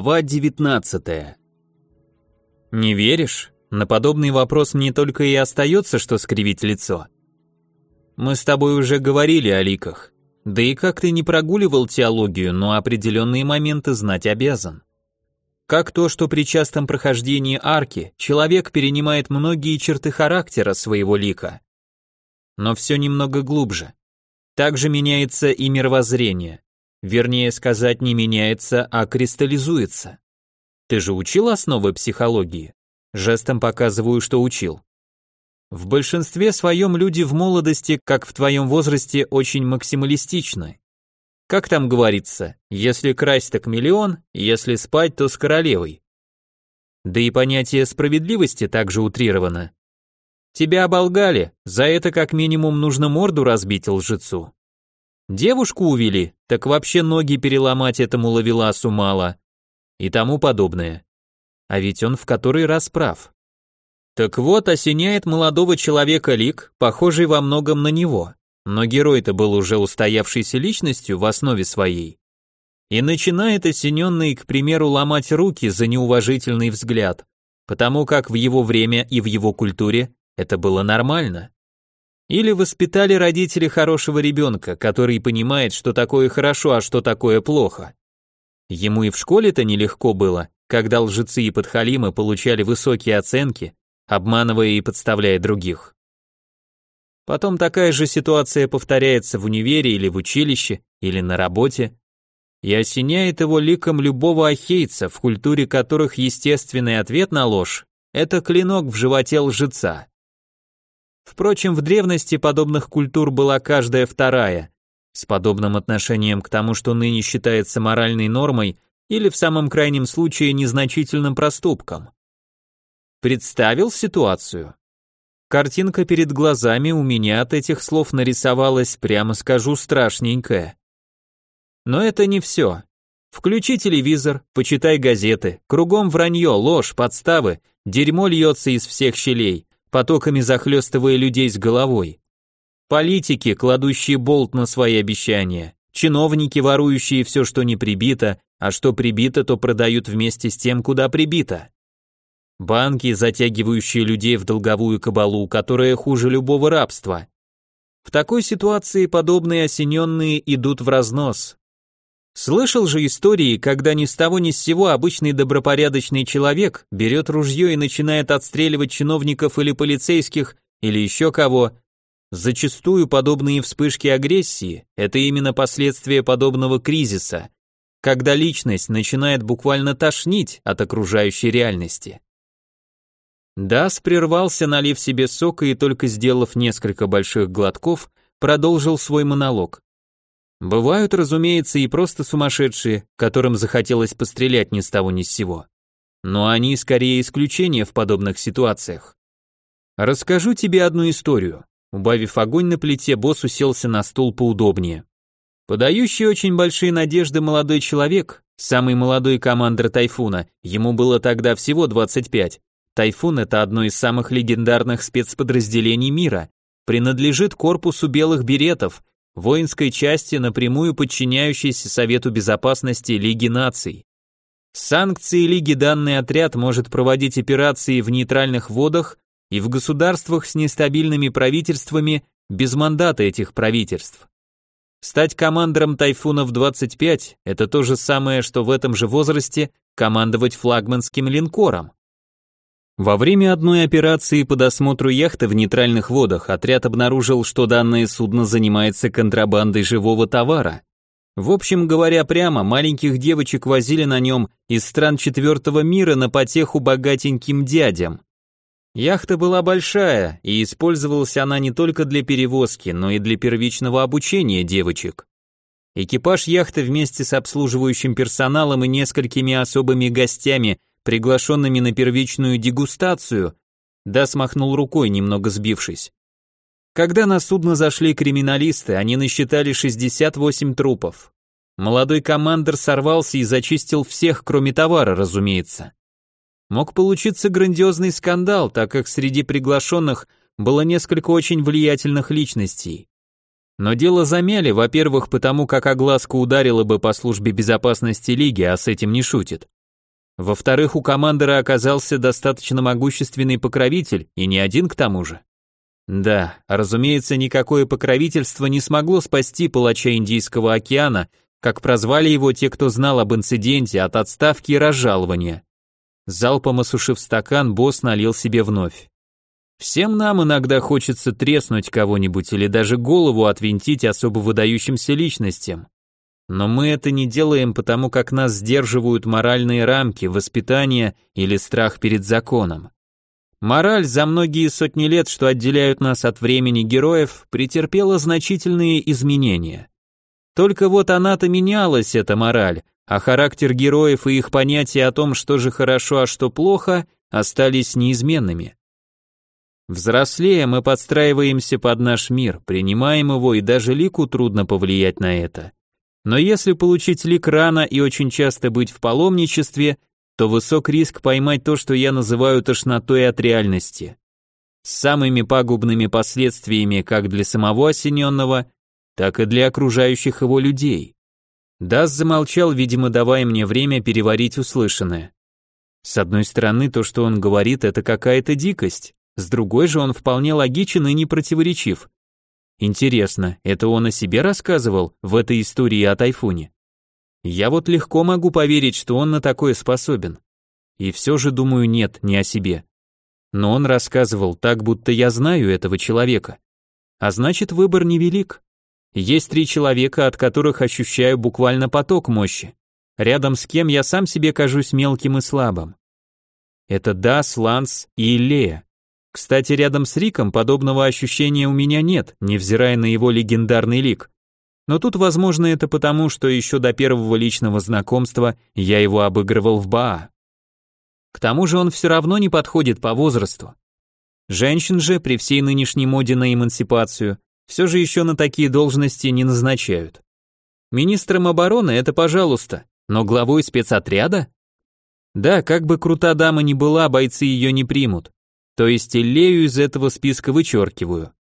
Глава 19 Не веришь? На подобный вопрос мне только и остается, что скривить лицо. Мы с тобой уже говорили о ликах. Да и как ты не прогуливал теологию, но определенные моменты знать обязан. Как то, что при частом прохождении арки человек перенимает многие черты характера своего лика. Но все немного глубже. Также меняется и мировоззрение. Вернее сказать, не меняется, а кристаллизуется. Ты же учил основы психологии? Жестом показываю, что учил. В большинстве своем люди в молодости, как в твоем возрасте, очень максималистичны. Как там говорится, если красть так миллион, если спать, то с королевой. Да и понятие справедливости также утрировано. Тебя оболгали, за это как минимум нужно морду разбить лжецу. Девушку увели, так вообще ноги переломать этому ловеласу мало. И тому подобное. А ведь он в который раз прав. Так вот, осеняет молодого человека лик, похожий во многом на него. Но герой-то был уже устоявшейся личностью в основе своей. И начинает осененный, к примеру, ломать руки за неуважительный взгляд, потому как в его время и в его культуре это было нормально. Или воспитали родители хорошего ребенка, который понимает, что такое хорошо, а что такое плохо. Ему и в школе-то нелегко было, когда лжецы и подхалимы получали высокие оценки, обманывая и подставляя других. Потом такая же ситуация повторяется в универе или в училище, или на работе, и осеняет его ликом любого ахейца, в культуре которых естественный ответ на ложь – это клинок в животе лжеца. Впрочем, в древности подобных культур была каждая вторая, с подобным отношением к тому, что ныне считается моральной нормой или в самом крайнем случае незначительным проступком. Представил ситуацию. Картинка перед глазами у меня от этих слов нарисовалась, прямо скажу, страшненькая. Но это не все. Включи телевизор, почитай газеты, кругом вранье, ложь, подставы, дерьмо льется из всех щелей, потоками захлестывая людей с головой. Политики, кладущие болт на свои обещания, чиновники, ворующие все, что не прибито, а что прибито, то продают вместе с тем, куда прибито банки, затягивающие людей в долговую кабалу, которая хуже любого рабства. В такой ситуации подобные осененные идут в разнос. Слышал же истории, когда ни с того ни с сего обычный добропорядочный человек берет ружье и начинает отстреливать чиновников или полицейских, или еще кого. Зачастую подобные вспышки агрессии – это именно последствия подобного кризиса, когда личность начинает буквально тошнить от окружающей реальности. Дас прервался, налив себе сока и только сделав несколько больших глотков, продолжил свой монолог. Бывают, разумеется, и просто сумасшедшие, которым захотелось пострелять ни с того ни с сего. Но они скорее исключения в подобных ситуациях. Расскажу тебе одну историю. Убавив огонь на плите, босс уселся на стул поудобнее. Подающий очень большие надежды молодой человек, самый молодой командир Тайфуна, ему было тогда всего 25, Тайфун – это одно из самых легендарных спецподразделений мира, принадлежит корпусу белых беретов, воинской части, напрямую подчиняющейся Совету Безопасности Лиги Наций. С санкцией Лиги данный отряд может проводить операции в нейтральных водах и в государствах с нестабильными правительствами без мандата этих правительств. Стать командором Тайфунов 25 – это то же самое, что в этом же возрасте командовать флагманским линкором. Во время одной операции по досмотру яхты в нейтральных водах отряд обнаружил, что данное судно занимается контрабандой живого товара. В общем говоря прямо, маленьких девочек возили на нем из стран четвертого мира на потеху богатеньким дядям. Яхта была большая, и использовалась она не только для перевозки, но и для первичного обучения девочек. Экипаж яхты вместе с обслуживающим персоналом и несколькими особыми гостями – приглашенными на первичную дегустацию, да смахнул рукой, немного сбившись. Когда на судно зашли криминалисты, они насчитали 68 трупов. Молодой командир сорвался и зачистил всех, кроме товара, разумеется. Мог получиться грандиозный скандал, так как среди приглашенных было несколько очень влиятельных личностей. Но дело замяли, во-первых, потому как огласка ударила бы по службе безопасности Лиги, а с этим не шутит Во-вторых, у командора оказался достаточно могущественный покровитель, и не один к тому же. Да, разумеется, никакое покровительство не смогло спасти палача Индийского океана, как прозвали его те, кто знал об инциденте от отставки и разжалования. Залпом осушив стакан, босс налил себе вновь. Всем нам иногда хочется треснуть кого-нибудь или даже голову отвинтить особо выдающимся личностям. Но мы это не делаем потому, как нас сдерживают моральные рамки, воспитание или страх перед законом. Мораль за многие сотни лет, что отделяют нас от времени героев, претерпела значительные изменения. Только вот она-то менялась, эта мораль, а характер героев и их понятия о том, что же хорошо, а что плохо, остались неизменными. Взрослея, мы подстраиваемся под наш мир, принимаем его, и даже лику трудно повлиять на это. Но если получить лик рано и очень часто быть в паломничестве, то высок риск поймать то, что я называю тошнотой от реальности. С самыми пагубными последствиями как для самого осененного, так и для окружающих его людей. Дас замолчал, видимо, давая мне время переварить услышанное. С одной стороны, то, что он говорит, это какая-то дикость, с другой же он вполне логичен и не противоречив. Интересно, это он о себе рассказывал в этой истории о тайфуне? Я вот легко могу поверить, что он на такое способен. И все же думаю, нет, не о себе. Но он рассказывал так, будто я знаю этого человека. А значит, выбор невелик. Есть три человека, от которых ощущаю буквально поток мощи. Рядом с кем я сам себе кажусь мелким и слабым. Это Дас, Ланс и Лея. Кстати, рядом с Риком подобного ощущения у меня нет, невзирая на его легендарный лик. Но тут, возможно, это потому, что еще до первого личного знакомства я его обыгрывал в Баа. К тому же он все равно не подходит по возрасту. Женщин же при всей нынешней моде на эмансипацию все же еще на такие должности не назначают. Министром обороны это пожалуйста, но главой спецотряда? Да, как бы крута дама ни была, бойцы ее не примут. То есть Иллею из этого списка вычеркиваю.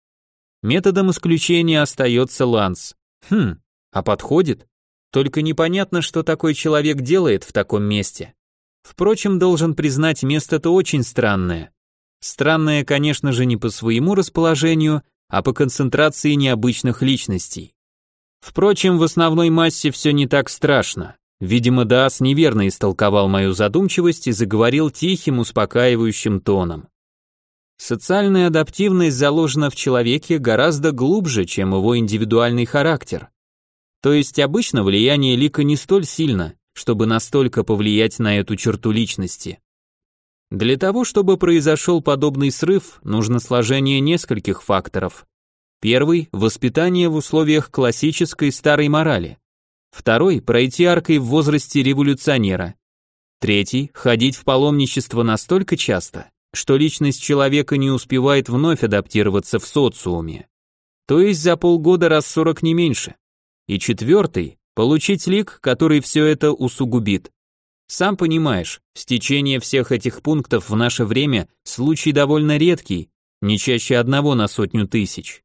Методом исключения остается Ланс. Хм, а подходит? Только непонятно, что такой человек делает в таком месте. Впрочем, должен признать, место-то очень странное. Странное, конечно же, не по своему расположению, а по концентрации необычных личностей. Впрочем, в основной массе все не так страшно. Видимо, Даас неверно истолковал мою задумчивость и заговорил тихим, успокаивающим тоном. Социальная адаптивность заложена в человеке гораздо глубже, чем его индивидуальный характер. То есть обычно влияние лика не столь сильно, чтобы настолько повлиять на эту черту личности. Для того, чтобы произошел подобный срыв, нужно сложение нескольких факторов. Первый – воспитание в условиях классической старой морали. Второй – пройти аркой в возрасте революционера. Третий – ходить в паломничество настолько часто, что личность человека не успевает вновь адаптироваться в социуме. То есть за полгода раз 40 не меньше. И четвертый – получить лик, который все это усугубит. Сам понимаешь, стечение всех этих пунктов в наше время случай довольно редкий, не чаще одного на сотню тысяч.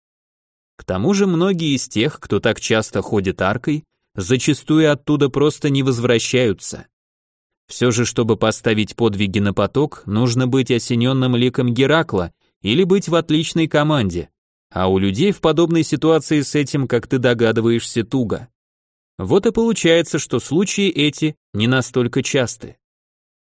К тому же многие из тех, кто так часто ходит аркой, зачастую оттуда просто не возвращаются. Все же, чтобы поставить подвиги на поток, нужно быть осененным ликом Геракла или быть в отличной команде. А у людей в подобной ситуации с этим, как ты догадываешься, туго. Вот и получается, что случаи эти не настолько часты.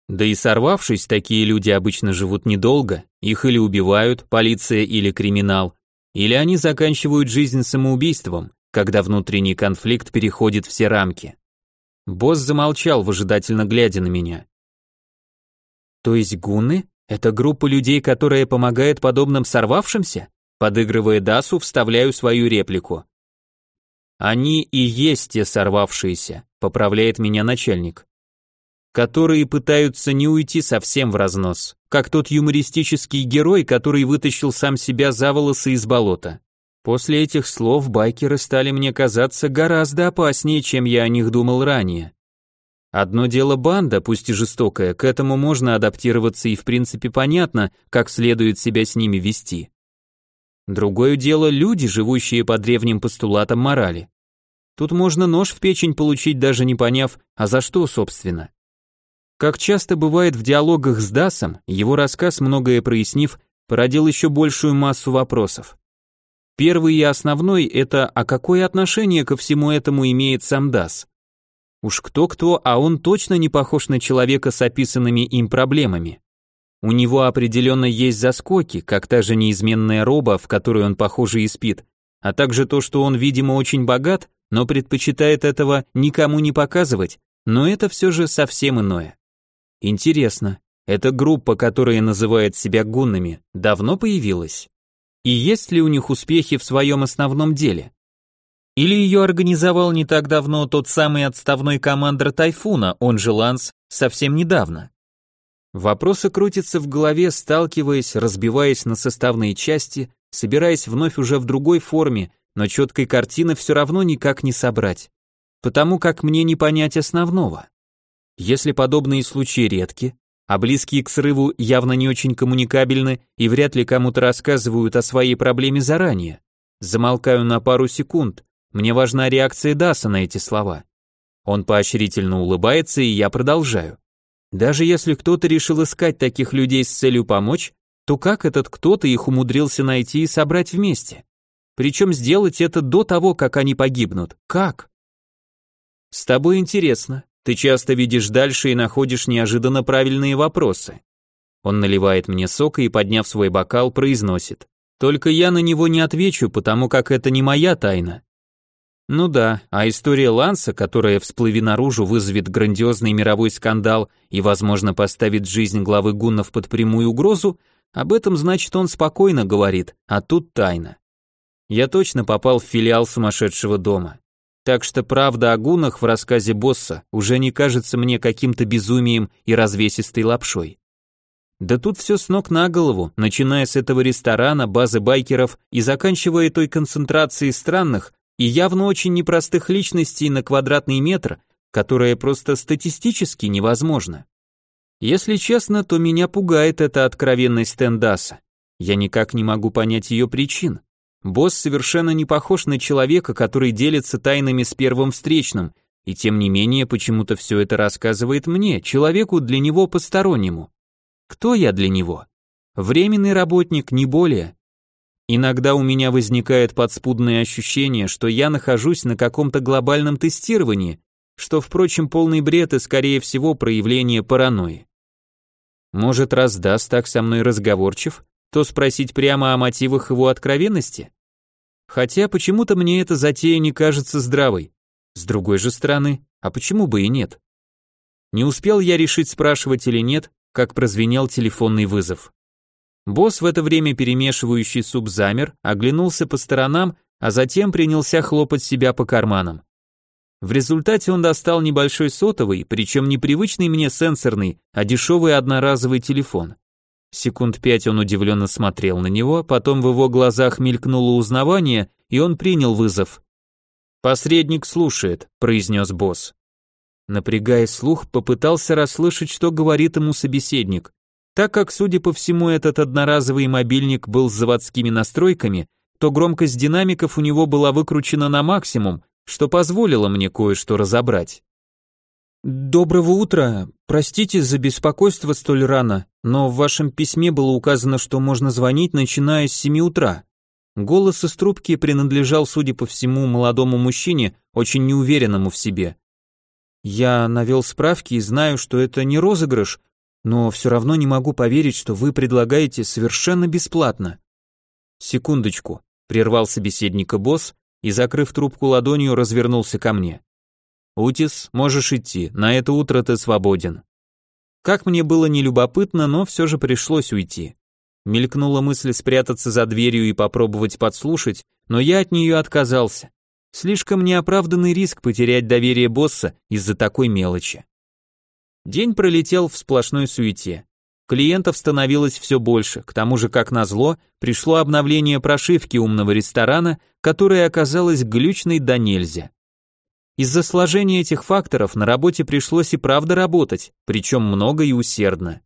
Да и сорвавшись, такие люди обычно живут недолго, их или убивают, полиция или криминал, или они заканчивают жизнь самоубийством, когда внутренний конфликт переходит все рамки. Босс замолчал, выжидательно глядя на меня. То есть гунны — это группа людей, которая помогает подобным сорвавшимся? Подыгрывая Дасу, вставляю свою реплику. Они и есть те сорвавшиеся, поправляет меня начальник. Которые пытаются не уйти совсем в разнос, как тот юмористический герой, который вытащил сам себя за волосы из болота. После этих слов байкеры стали мне казаться гораздо опаснее, чем я о них думал ранее. Одно дело банда, пусть и жестокая, к этому можно адаптироваться и в принципе понятно, как следует себя с ними вести. Другое дело люди, живущие по древним постулатам морали. Тут можно нож в печень получить, даже не поняв, а за что, собственно. Как часто бывает в диалогах с Дасом, его рассказ, многое прояснив, породил еще большую массу вопросов. Первый и основной – это а какое отношение ко всему этому имеет сам Дас? Уж кто-кто, а он точно не похож на человека с описанными им проблемами. У него определенно есть заскоки, как та же неизменная роба, в которой он, похоже, и спит, а также то, что он, видимо, очень богат, но предпочитает этого никому не показывать, но это все же совсем иное. Интересно, эта группа, которая называет себя гуннами, давно появилась? И есть ли у них успехи в своем основном деле? Или ее организовал не так давно тот самый отставной командир Тайфуна, он же Ланс, совсем недавно? Вопросы крутятся в голове, сталкиваясь, разбиваясь на составные части, собираясь вновь уже в другой форме, но четкой картины все равно никак не собрать. Потому как мне не понять основного. Если подобные случаи редки, а близкие к срыву явно не очень коммуникабельны и вряд ли кому-то рассказывают о своей проблеме заранее, замолкаю на пару секунд, мне важна реакция Даса на эти слова. Он поощрительно улыбается, и я продолжаю. Даже если кто-то решил искать таких людей с целью помочь, то как этот кто-то их умудрился найти и собрать вместе? Причем сделать это до того, как они погибнут. Как? С тобой интересно. Ты часто видишь дальше и находишь неожиданно правильные вопросы. Он наливает мне сок и, подняв свой бокал, произносит. Только я на него не отвечу, потому как это не моя тайна. Ну да, а история Ланса, которая всплыви наружу, вызовет грандиозный мировой скандал и, возможно, поставит жизнь главы гуннов под прямую угрозу, об этом, значит, он спокойно говорит, а тут тайна. Я точно попал в филиал сумасшедшего дома. Так что правда о гуннах в рассказе босса уже не кажется мне каким-то безумием и развесистой лапшой. Да тут все с ног на голову, начиная с этого ресторана, базы байкеров и заканчивая той концентрацией странных, и явно очень непростых личностей на квадратный метр, которое просто статистически невозможно. Если честно, то меня пугает эта откровенность Тендаса. Я никак не могу понять ее причин. Босс совершенно не похож на человека, который делится тайнами с первым встречным, и тем не менее почему-то все это рассказывает мне, человеку для него постороннему. Кто я для него? Временный работник, не более. Иногда у меня возникает подспудное ощущение, что я нахожусь на каком-то глобальном тестировании, что, впрочем, полный бред и, скорее всего, проявление паранойи. Может, раз Дас так со мной разговорчив, то спросить прямо о мотивах его откровенности? Хотя почему-то мне эта затея не кажется здравой. С другой же стороны, а почему бы и нет? Не успел я решить, спрашивать или нет, как прозвенел телефонный вызов. Босс в это время перемешивающий суп замер, оглянулся по сторонам, а затем принялся хлопать себя по карманам. В результате он достал небольшой сотовый, причем не привычный мне сенсорный, а дешевый одноразовый телефон. Секунд пять он удивленно смотрел на него, потом в его глазах мелькнуло узнавание, и он принял вызов. «Посредник слушает», — произнес босс. Напрягая слух, попытался расслышать, что говорит ему собеседник. Так как, судя по всему, этот одноразовый мобильник был с заводскими настройками, то громкость динамиков у него была выкручена на максимум, что позволило мне кое-что разобрать. «Доброго утра. Простите за беспокойство столь рано, но в вашем письме было указано, что можно звонить, начиная с 7 утра». Голос из трубки принадлежал, судя по всему, молодому мужчине, очень неуверенному в себе. «Я навел справки и знаю, что это не розыгрыш, но все равно не могу поверить, что вы предлагаете совершенно бесплатно. Секундочку, прервал собеседника босс и, закрыв трубку ладонью, развернулся ко мне. Утис, можешь идти, на это утро ты свободен. Как мне было не любопытно, но все же пришлось уйти. Мелькнула мысль спрятаться за дверью и попробовать подслушать, но я от нее отказался. Слишком неоправданный риск потерять доверие босса из-за такой мелочи. День пролетел в сплошной суете. Клиентов становилось все больше, к тому же, как назло, пришло обновление прошивки умного ресторана, которая оказалась глючной до нельзя. Из-за сложения этих факторов на работе пришлось и правда работать, причем много и усердно.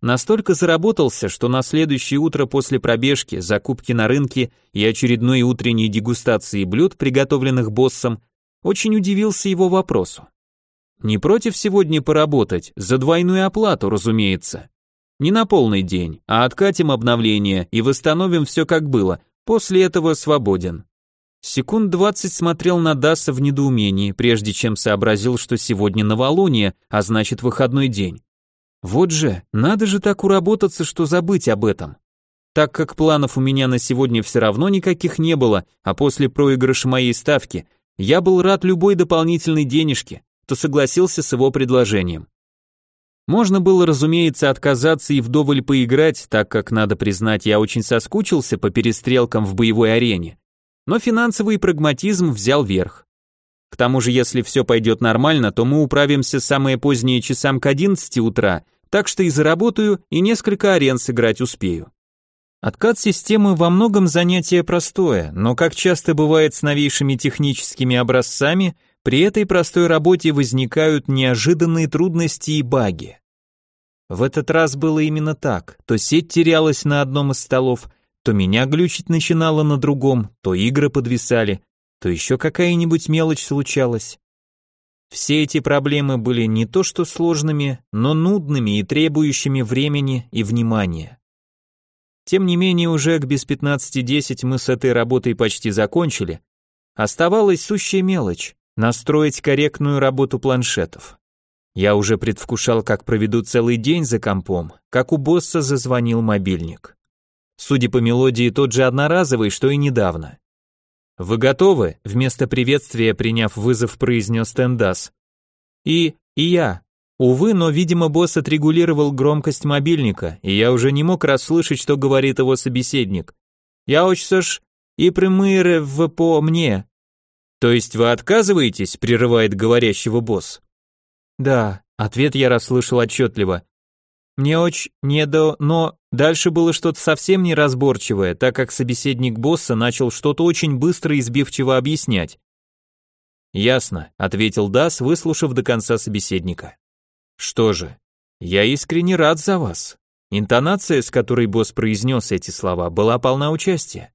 Настолько заработался, что на следующее утро после пробежки, закупки на рынке и очередной утренней дегустации блюд, приготовленных боссом, очень удивился его вопросу. Не против сегодня поработать, за двойную оплату, разумеется. Не на полный день, а откатим обновление и восстановим все как было, после этого свободен. Секунд двадцать смотрел на Даса в недоумении, прежде чем сообразил, что сегодня новолуние, а значит выходной день. Вот же, надо же так уработаться, что забыть об этом. Так как планов у меня на сегодня все равно никаких не было, а после проигрыша моей ставки, я был рад любой дополнительной денежке, то согласился с его предложением. Можно было, разумеется, отказаться и вдоволь поиграть, так как, надо признать, я очень соскучился по перестрелкам в боевой арене. Но финансовый прагматизм взял верх. К тому же, если все пойдет нормально, то мы управимся самое позднее часам к 11 утра, так что и заработаю, и несколько арен сыграть успею. Откат системы во многом занятие простое, но как часто бывает с новейшими техническими образцами, при этой простой работе возникают неожиданные трудности и баги. В этот раз было именно так, то сеть терялась на одном из столов, то меня глючить начинало на другом, то игры подвисали, то еще какая-нибудь мелочь случалась. Все эти проблемы были не то что сложными, но нудными и требующими времени и внимания. Тем не менее, уже к без 15.10 мы с этой работой почти закончили. Оставалась сущая мелочь настроить корректную работу планшетов. Я уже предвкушал, как проведу целый день за компом, как у босса зазвонил мобильник. Судя по мелодии, тот же одноразовый, что и недавно. «Вы готовы?» – вместо приветствия, приняв вызов, произнес Тендас. «И... и я». Увы, но, видимо, босс отрегулировал громкость мобильника, и я уже не мог расслышать, что говорит его собеседник. «Я очень и прямые в по мне, то есть вы отказываетесь, прерывает говорящего босс? Да, ответ я расслышал отчетливо. Мне очень не до, но дальше было что-то совсем неразборчивое, так как собеседник босса начал что-то очень быстро и сбивчиво объяснять. Ясно, ответил Дас, выслушав до конца собеседника. Что же, я искренне рад за вас. Интонация, с которой босс произнес эти слова, была полна участия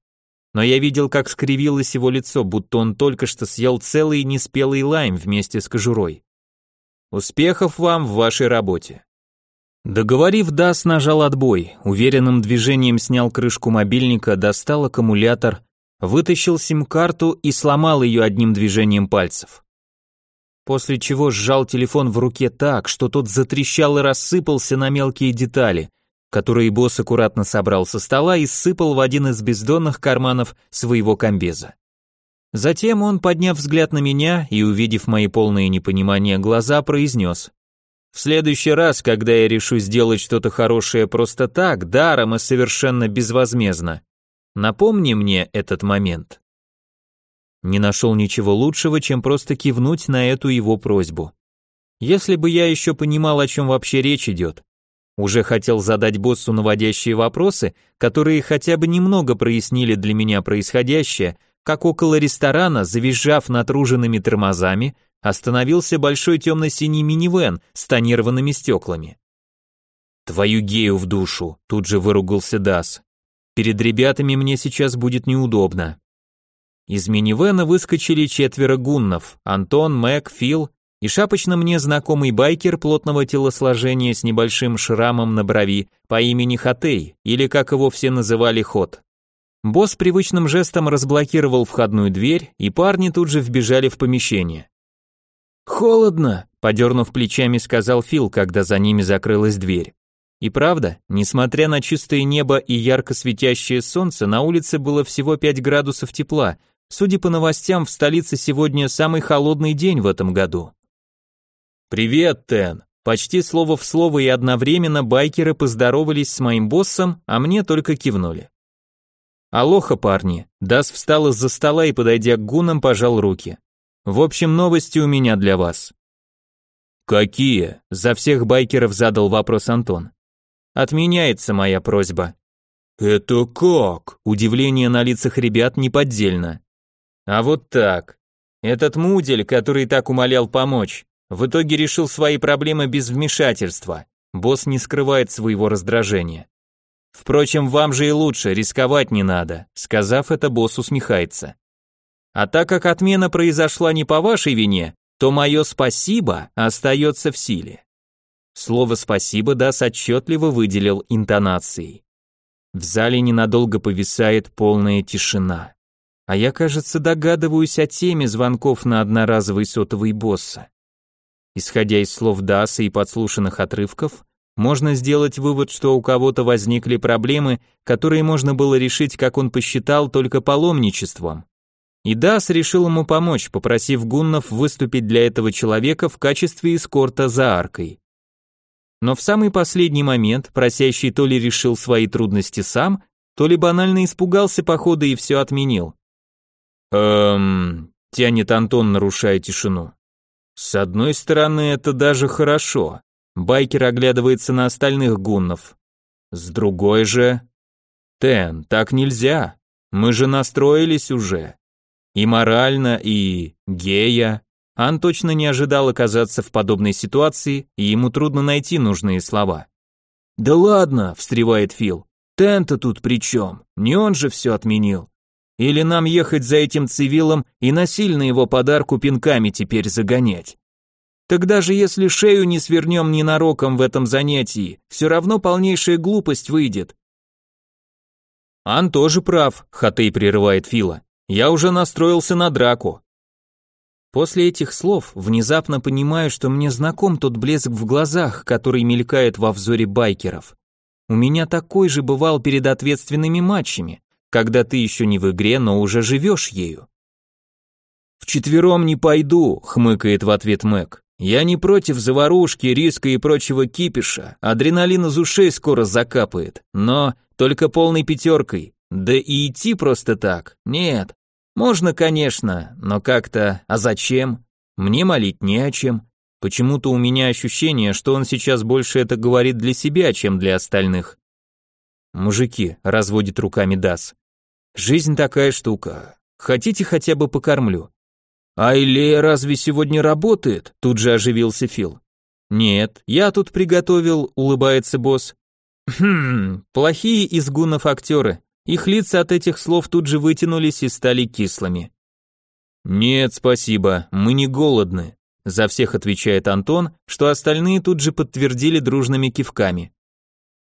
но я видел, как скривилось его лицо, будто он только что съел целый неспелый лайм вместе с кожурой. Успехов вам в вашей работе. Договорив, Дас нажал отбой, уверенным движением снял крышку мобильника, достал аккумулятор, вытащил сим-карту и сломал ее одним движением пальцев. После чего сжал телефон в руке так, что тот затрещал и рассыпался на мелкие детали – который босс аккуратно собрал со стола и сыпал в один из бездонных карманов своего комбеза. Затем он, подняв взгляд на меня и увидев мои полные непонимания глаза, произнес. «В следующий раз, когда я решу сделать что-то хорошее просто так, даром и совершенно безвозмездно, напомни мне этот момент». Не нашел ничего лучшего, чем просто кивнуть на эту его просьбу. Если бы я еще понимал, о чем вообще речь идет, уже хотел задать боссу наводящие вопросы, которые хотя бы немного прояснили для меня происходящее, как около ресторана, завизжав натруженными тормозами, остановился большой темно-синий минивэн с тонированными стеклами. «Твою гею в душу!» – тут же выругался Дас. «Перед ребятами мне сейчас будет неудобно». Из минивэна выскочили четверо гуннов – Антон, Мэг, Фил и шапочно мне знакомый байкер плотного телосложения с небольшим шрамом на брови по имени Хатей, или как его все называли Хот. Босс привычным жестом разблокировал входную дверь, и парни тут же вбежали в помещение. «Холодно», — подернув плечами, сказал Фил, когда за ними закрылась дверь. И правда, несмотря на чистое небо и ярко светящее солнце, на улице было всего 5 градусов тепла. Судя по новостям, в столице сегодня самый холодный день в этом году. «Привет, Тен!» Почти слово в слово и одновременно байкеры поздоровались с моим боссом, а мне только кивнули. «Алоха, парни!» Дас встал из-за стола и, подойдя к гунам, пожал руки. «В общем, новости у меня для вас». «Какие?» – за всех байкеров задал вопрос Антон. «Отменяется моя просьба». «Это как?» – удивление на лицах ребят неподдельно. «А вот так. Этот мудель, который так умолял помочь, в итоге решил свои проблемы без вмешательства. Босс не скрывает своего раздражения. Впрочем, вам же и лучше, рисковать не надо, сказав это, босс усмехается. А так как отмена произошла не по вашей вине, то мое спасибо остается в силе. Слово «спасибо» Дас отчетливо выделил интонацией. В зале ненадолго повисает полная тишина. А я, кажется, догадываюсь о теме звонков на одноразовый сотовый босса. Исходя из слов Даса и подслушанных отрывков, можно сделать вывод, что у кого-то возникли проблемы, которые можно было решить, как он посчитал, только паломничеством. И Дас решил ему помочь, попросив гуннов выступить для этого человека в качестве эскорта за аркой. Но в самый последний момент просящий то ли решил свои трудности сам, то ли банально испугался похода и все отменил. «Эм...» — тянет Антон, нарушая тишину. «С одной стороны, это даже хорошо. Байкер оглядывается на остальных гуннов. С другой же... Тен, так нельзя. Мы же настроились уже. И морально, и гея. Ан точно не ожидал оказаться в подобной ситуации, и ему трудно найти нужные слова. «Да ладно», — встревает Фил. «Тен-то тут при чем? Не он же все отменил. Или нам ехать за этим цивилом и насильно его подарку пинками теперь загонять?» Так даже если шею не свернем ненароком в этом занятии, все равно полнейшая глупость выйдет. Ан тоже прав, Хатей прерывает Фила. Я уже настроился на драку. После этих слов внезапно понимаю, что мне знаком тот блеск в глазах, который мелькает во взоре байкеров. У меня такой же бывал перед ответственными матчами, когда ты еще не в игре, но уже живешь ею. «Вчетвером не пойду», — хмыкает в ответ Мэг. Я не против заварушки, риска и прочего кипиша, адреналин из ушей скоро закапает, но только полной пятеркой, да и идти просто так, нет. Можно, конечно, но как-то, а зачем? Мне молить не о чем. Почему-то у меня ощущение, что он сейчас больше это говорит для себя, чем для остальных. Мужики, разводит руками Дас. Жизнь такая штука. Хотите хотя бы покормлю? «А Илея разве сегодня работает?» Тут же оживился Фил. «Нет, я тут приготовил», — улыбается босс. «Хм, плохие из гунов актеры. Их лица от этих слов тут же вытянулись и стали кислыми». «Нет, спасибо, мы не голодны», — за всех отвечает Антон, что остальные тут же подтвердили дружными кивками.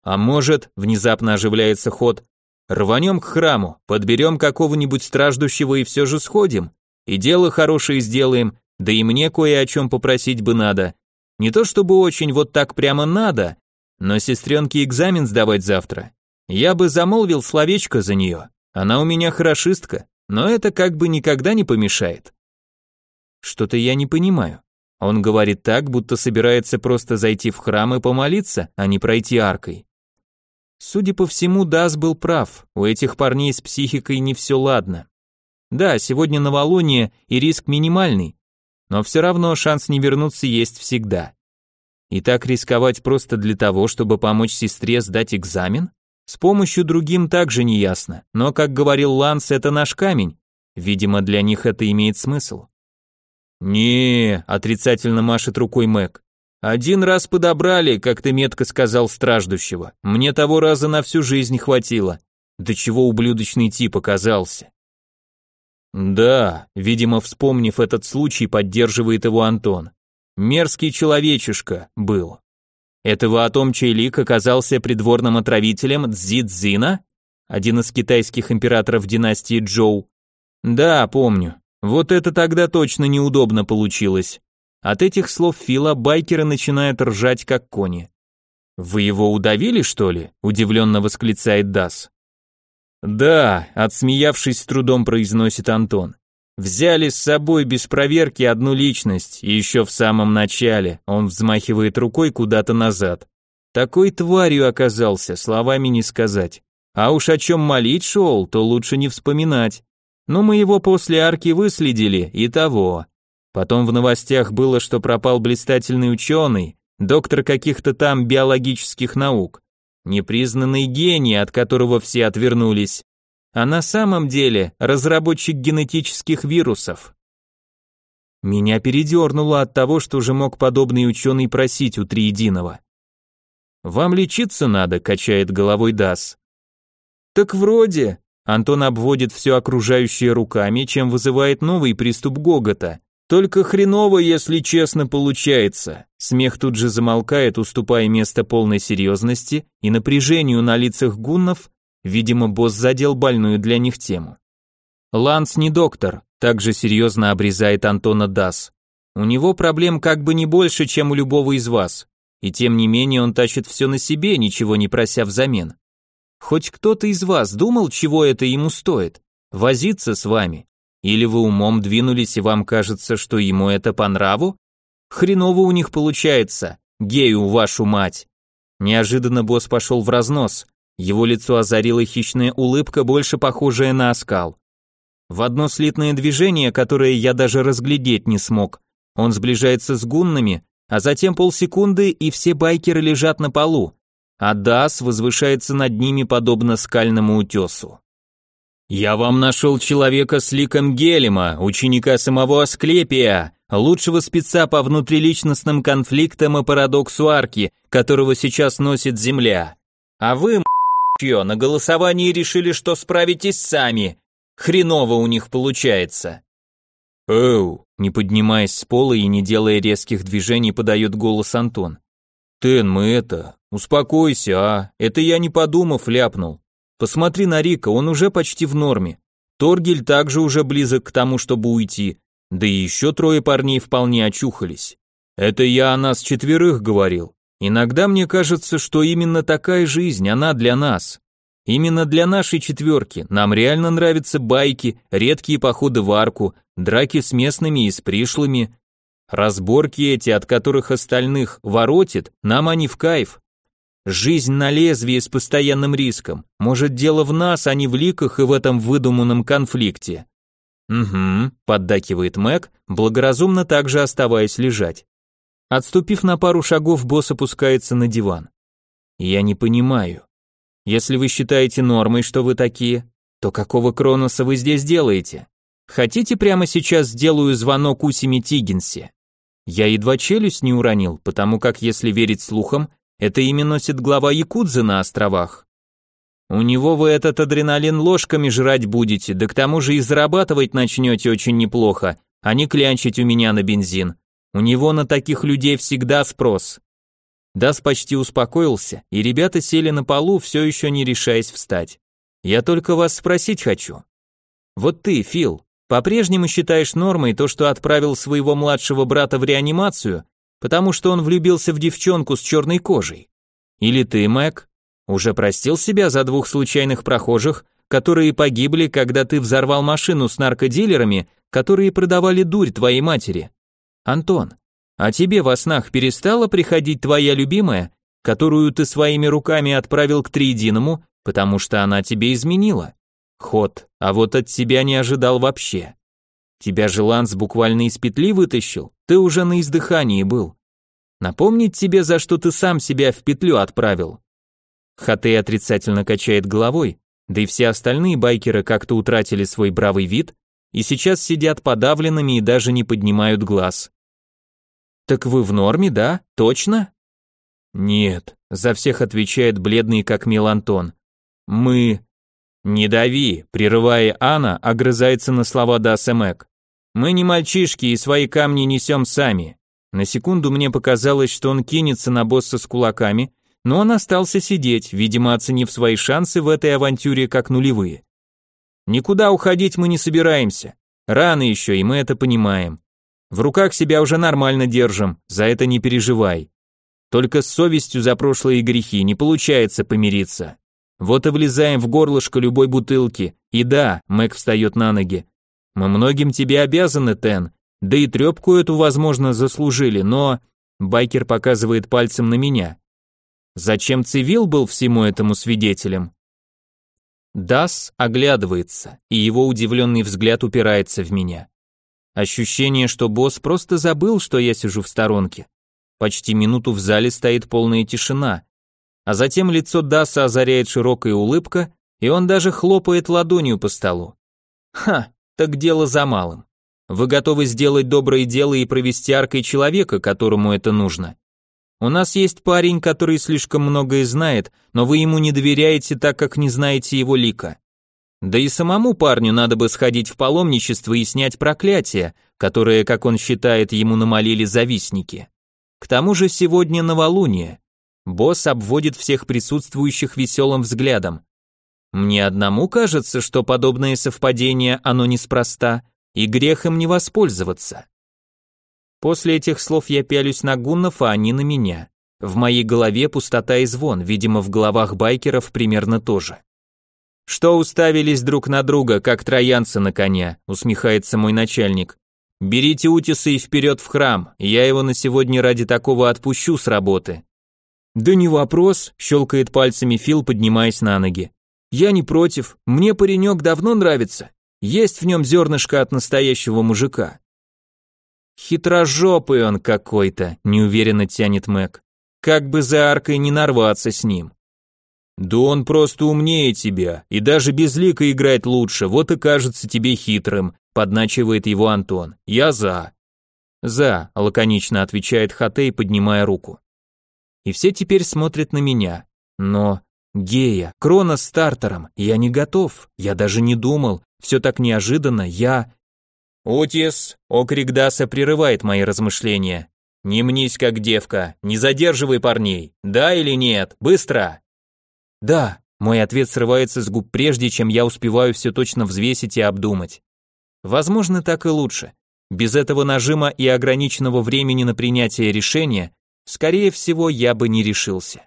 «А может», — внезапно оживляется ход, — «рванем к храму, подберем какого-нибудь страждущего и все же сходим. И дело хорошее сделаем, да и мне кое о чем попросить бы надо. Не то чтобы очень вот так прямо надо, но сестренке экзамен сдавать завтра. Я бы замолвил словечко за нее. Она у меня хорошистка, но это как бы никогда не помешает. Что-то я не понимаю. Он говорит так, будто собирается просто зайти в храм и помолиться, а не пройти аркой. Судя по всему, Дас был прав, у этих парней с психикой не все ладно. Да, сегодня новолуние и риск минимальный, но все равно шанс не вернуться есть всегда. И так рисковать просто для того, чтобы помочь сестре сдать экзамен? С помощью другим также не ясно, но, как говорил Ланс, это наш камень. Видимо, для них это имеет смысл. не отрицательно машет рукой Мэг. «Один раз подобрали, как ты метко сказал страждущего. Мне того раза на всю жизнь хватило. До чего ублюдочный тип оказался». Да, видимо, вспомнив этот случай, поддерживает его Антон. Мерзкий человечишка был. Этого о том, чей лик оказался придворным отравителем Цзидзина, один из китайских императоров династии Джоу. Да, помню. Вот это тогда точно неудобно получилось. От этих слов Фила байкеры начинают ржать как кони. «Вы его удавили, что ли?» – удивленно восклицает Дас. «Да», — отсмеявшись с трудом произносит Антон. «Взяли с собой без проверки одну личность, и еще в самом начале», он взмахивает рукой куда-то назад. «Такой тварью оказался, словами не сказать. А уж о чем молить шел, то лучше не вспоминать. Но мы его после арки выследили, и того. Потом в новостях было, что пропал блистательный ученый, доктор каких-то там биологических наук непризнанный гений, от которого все отвернулись, а на самом деле разработчик генетических вирусов. Меня передернуло от того, что же мог подобный ученый просить у Триединого. «Вам лечиться надо», — качает головой Дас. «Так вроде», — Антон обводит все окружающее руками, чем вызывает новый приступ гогота. Только хреново, если честно, получается. Смех тут же замолкает, уступая место полной серьезности и напряжению на лицах гуннов, видимо, босс задел больную для них тему. Ланс не доктор, также серьезно обрезает Антона Дас. У него проблем как бы не больше, чем у любого из вас. И тем не менее он тащит все на себе, ничего не прося взамен. Хоть кто-то из вас думал, чего это ему стоит? Возиться с вами? Или вы умом двинулись и вам кажется, что ему это по нраву? Хреново у них получается, гею вашу мать. Неожиданно босс пошел в разнос. Его лицо озарила хищная улыбка, больше похожая на оскал. В одно слитное движение, которое я даже разглядеть не смог, он сближается с гуннами, а затем полсекунды, и все байкеры лежат на полу, а Дас возвышается над ними подобно скальному утесу. «Я вам нашел человека с ликом Гелема, ученика самого Асклепия, лучшего спеца по внутриличностным конфликтам и парадоксу арки, которого сейчас носит Земля. А вы, м***ё, на голосовании решили, что справитесь сами. Хреново у них получается». «Оу», не поднимаясь с пола и не делая резких движений, подает голос Антон. «Тен, мы это... Успокойся, а? Это я не подумав ляпнул. Посмотри на Рика, он уже почти в норме. Торгель также уже близок к тому, чтобы уйти. Да и еще трое парней вполне очухались. Это я о нас четверых говорил. Иногда мне кажется, что именно такая жизнь, она для нас. Именно для нашей четверки нам реально нравятся байки, редкие походы в арку, драки с местными и с пришлыми. Разборки эти, от которых остальных воротит, нам они в кайф. Жизнь на лезвии с постоянным риском. Может, дело в нас, а не в ликах и в этом выдуманном конфликте. Угу, поддакивает Мэг, благоразумно также оставаясь лежать. Отступив на пару шагов, босс опускается на диван. Я не понимаю. Если вы считаете нормой, что вы такие, то какого Кроноса вы здесь делаете? Хотите прямо сейчас сделаю звонок Усиме Тигинсе? Я едва челюсть не уронил, потому как, если верить слухам, это имя носит глава Якудзы на островах. У него вы этот адреналин ложками жрать будете, да к тому же и зарабатывать начнете очень неплохо, а не клянчить у меня на бензин. У него на таких людей всегда спрос. Дас почти успокоился, и ребята сели на полу, все еще не решаясь встать. Я только вас спросить хочу. Вот ты, Фил, по-прежнему считаешь нормой то, что отправил своего младшего брата в реанимацию, потому что он влюбился в девчонку с черной кожей? Или ты, Мэг, уже простил себя за двух случайных прохожих, которые погибли, когда ты взорвал машину с наркодилерами, которые продавали дурь твоей матери? Антон, а тебе во снах перестала приходить твоя любимая, которую ты своими руками отправил к Триединому, потому что она тебе изменила? Ход, а вот от тебя не ожидал вообще. Тебя же Ланс буквально из петли вытащил, ты уже на издыхании был. Напомнить тебе, за что ты сам себя в петлю отправил. Хатей отрицательно качает головой, да и все остальные байкеры как-то утратили свой бравый вид и сейчас сидят подавленными и даже не поднимают глаз. Так вы в норме, да? Точно? Нет, за всех отвечает бледный как мел Антон. Мы... Не дави, прерывая Анна, огрызается на слова Дасэмэк. Мы не мальчишки и свои камни несем сами. На секунду мне показалось, что он кинется на босса с кулаками, но он остался сидеть, видимо, оценив свои шансы в этой авантюре как нулевые. Никуда уходить мы не собираемся. Рано еще, и мы это понимаем. В руках себя уже нормально держим, за это не переживай. Только с совестью за прошлые грехи не получается помириться. Вот и влезаем в горлышко любой бутылки. И да, Мэг встает на ноги. Мы многим тебе обязаны, Тен. Да и трепку эту, возможно, заслужили, но... Байкер показывает пальцем на меня. Зачем Цивил был всему этому свидетелем? Дас оглядывается, и его удивленный взгляд упирается в меня. Ощущение, что босс просто забыл, что я сижу в сторонке. Почти минуту в зале стоит полная тишина, а затем лицо Даса озаряет широкая улыбка, и он даже хлопает ладонью по столу. Ха, так дело за малым. Вы готовы сделать доброе дело и провести аркой человека, которому это нужно. У нас есть парень, который слишком многое знает, но вы ему не доверяете, так как не знаете его лика. Да и самому парню надо бы сходить в паломничество и снять проклятие, которое, как он считает, ему намолили завистники. К тому же сегодня новолуние. Босс обводит всех присутствующих веселым взглядом. Мне одному кажется, что подобное совпадение оно неспроста, и грех им не воспользоваться. После этих слов я пялюсь на гуннов, а они на меня. В моей голове пустота и звон, видимо, в головах байкеров примерно тоже. Что уставились друг на друга, как троянцы на коня, усмехается мой начальник. Берите Утиса и вперед в храм, я его на сегодня ради такого отпущу с работы. Да не вопрос, щелкает пальцами Фил, поднимаясь на ноги. Я не против, мне паренек давно нравится. Есть в нем зернышко от настоящего мужика. Хитрожопый он какой-то, неуверенно тянет Мэг. Как бы за аркой не нарваться с ним. Да он просто умнее тебя, и даже безлико играет лучше, вот и кажется тебе хитрым, подначивает его Антон. Я за. За, лаконично отвечает Хатей, поднимая руку. И все теперь смотрят на меня. Но Гея, Крона с стартером, я не готов, я даже не думал, все так неожиданно, я... Утис, окрик Даса прерывает мои размышления. Не мнись как девка, не задерживай парней, да или нет, быстро. Да, мой ответ срывается с губ прежде, чем я успеваю все точно взвесить и обдумать. Возможно, так и лучше. Без этого нажима и ограниченного времени на принятие решения, скорее всего, я бы не решился.